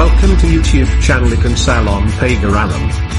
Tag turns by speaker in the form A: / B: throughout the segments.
A: Welcome to YouTube channel Salon Pagaranam.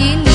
A: ini